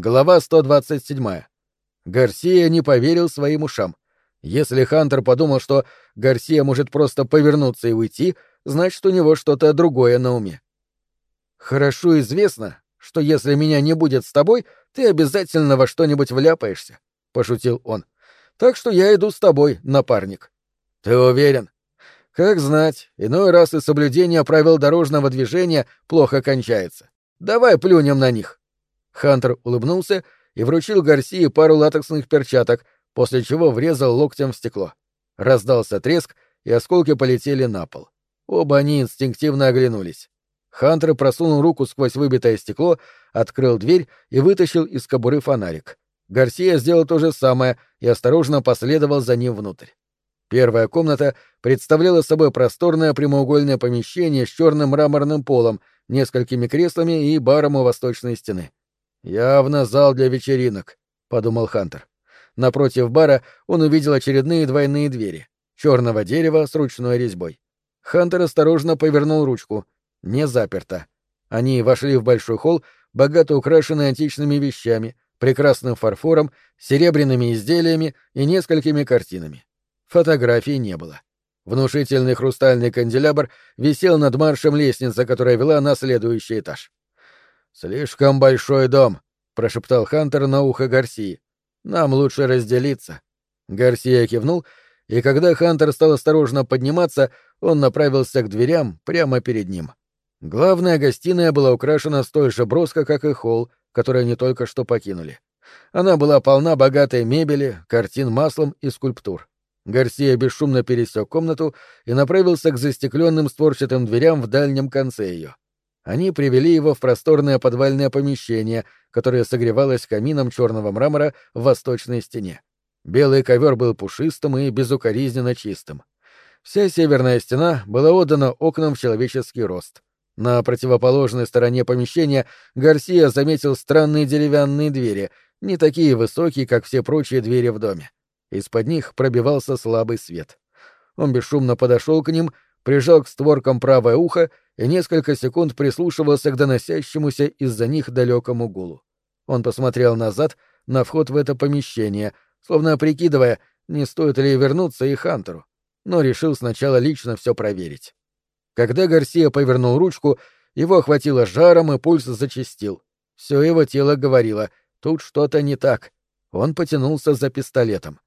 Глава 127. Гарсия не поверил своим ушам. Если Хантер подумал, что Гарсия может просто повернуться и уйти, значит, у него что-то другое на уме. «Хорошо известно, что если меня не будет с тобой, ты обязательно во что-нибудь вляпаешься», — пошутил он. «Так что я иду с тобой, напарник». «Ты уверен?» «Как знать, иной раз и соблюдение правил дорожного движения плохо кончается. Давай плюнем на них». Хантер улыбнулся и вручил Гарсии пару латексных перчаток, после чего врезал локтем в стекло. Раздался треск, и осколки полетели на пол. Оба они инстинктивно оглянулись. Хантер просунул руку сквозь выбитое стекло, открыл дверь и вытащил из кобуры фонарик. Гарсия сделал то же самое и осторожно последовал за ним внутрь. Первая комната представляла собой просторное прямоугольное помещение с черным мраморным полом, несколькими креслами и баром у восточной стены. «Явно зал для вечеринок», — подумал Хантер. Напротив бара он увидел очередные двойные двери, черного дерева с ручной резьбой. Хантер осторожно повернул ручку. Не заперто. Они вошли в большой холл, богато украшенный античными вещами, прекрасным фарфором, серебряными изделиями и несколькими картинами. Фотографий не было. Внушительный хрустальный канделябр висел над маршем лестницы, которая вела на следующий этаж. «Слишком большой дом», — прошептал Хантер на ухо Гарсии. «Нам лучше разделиться». Гарсия кивнул, и когда Хантер стал осторожно подниматься, он направился к дверям прямо перед ним. Главная гостиная была украшена столь же броско, как и холл, который они только что покинули. Она была полна богатой мебели, картин маслом и скульптур. Гарсия бесшумно пересек комнату и направился к застекленным створчатым дверям в дальнем конце ее. Они привели его в просторное подвальное помещение, которое согревалось камином черного мрамора в восточной стене. Белый ковер был пушистым и безукоризненно чистым. Вся северная стена была отдана окнам в человеческий рост. На противоположной стороне помещения Гарсия заметил странные деревянные двери, не такие высокие, как все прочие двери в доме. Из-под них пробивался слабый свет. Он бесшумно подошел к ним, прижал к створкам правое ухо и несколько секунд прислушивался к доносящемуся из-за них далекому гулу. Он посмотрел назад, на вход в это помещение, словно прикидывая, не стоит ли вернуться и Хантеру, но решил сначала лично все проверить. Когда Гарсия повернул ручку, его охватило жаром и пульс зачастил. Все его тело говорило, тут что-то не так. Он потянулся за пистолетом.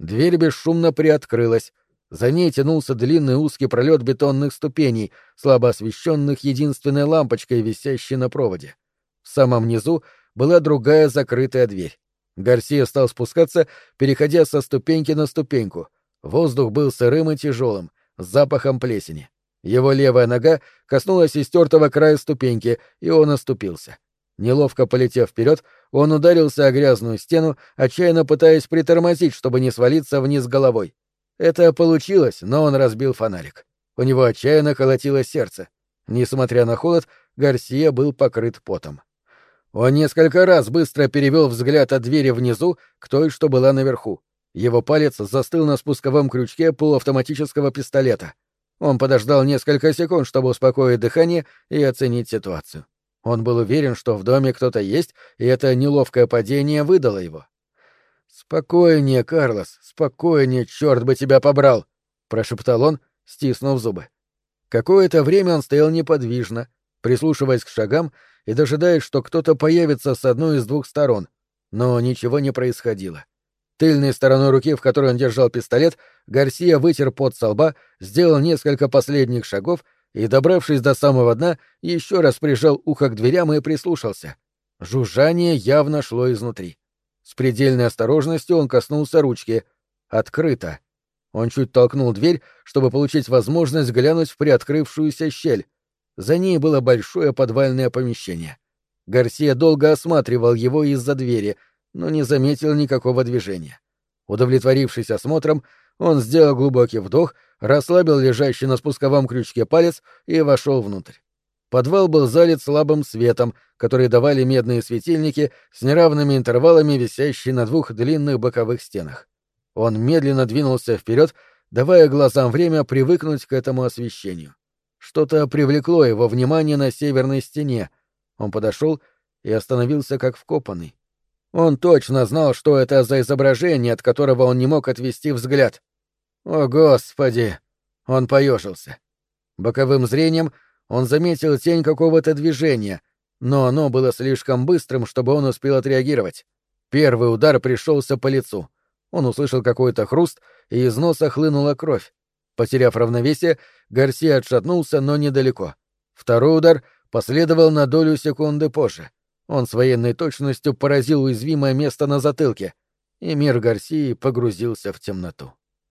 Дверь бесшумно приоткрылась, за ней тянулся длинный узкий пролет бетонных ступеней, слабо освещенных единственной лампочкой, висящей на проводе. В самом низу была другая закрытая дверь. Гарсия стал спускаться, переходя со ступеньки на ступеньку. Воздух был сырым и тяжелым, с запахом плесени. Его левая нога коснулась истертого края ступеньки, и он оступился. Неловко полетев вперед, он ударился о грязную стену, отчаянно пытаясь притормозить, чтобы не свалиться вниз головой. Это получилось, но он разбил фонарик. У него отчаянно колотилось сердце. Несмотря на холод, Гарсия был покрыт потом. Он несколько раз быстро перевел взгляд от двери внизу к той, что была наверху. Его палец застыл на спусковом крючке полуавтоматического пистолета. Он подождал несколько секунд, чтобы успокоить дыхание и оценить ситуацию. Он был уверен, что в доме кто-то есть, и это неловкое падение выдало его. «Спокойнее, Карлос, спокойнее, черт бы тебя побрал!» — прошептал он, стиснув зубы. Какое-то время он стоял неподвижно, прислушиваясь к шагам и дожидаясь, что кто-то появится с одной из двух сторон, но ничего не происходило. Тыльной стороной руки, в которой он держал пистолет, Гарсия вытер пот со лба, сделал несколько последних шагов и, добравшись до самого дна, еще раз прижал ухо к дверям и прислушался. Жужжание явно шло изнутри. С предельной осторожностью он коснулся ручки. Открыто. Он чуть толкнул дверь, чтобы получить возможность глянуть в приоткрывшуюся щель. За ней было большое подвальное помещение. Гарсия долго осматривал его из-за двери, но не заметил никакого движения. Удовлетворившись осмотром, он сделал глубокий вдох, расслабил лежащий на спусковом крючке палец и вошел внутрь. Подвал был залит слабым светом, который давали медные светильники с неравными интервалами, висящие на двух длинных боковых стенах. Он медленно двинулся вперед, давая глазам время привыкнуть к этому освещению. Что-то привлекло его внимание на северной стене. Он подошел и остановился как вкопанный. Он точно знал, что это за изображение, от которого он не мог отвести взгляд. О, Господи! Он поежился. Боковым зрением он заметил тень какого-то движения, но оно было слишком быстрым, чтобы он успел отреагировать. Первый удар пришелся по лицу. Он услышал какой-то хруст, и из носа хлынула кровь. Потеряв равновесие, Гарсия отшатнулся, но недалеко. Второй удар последовал на долю секунды позже. Он с военной точностью поразил уязвимое место на затылке, и мир Гарсии погрузился в темноту.